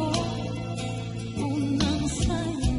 amor, una.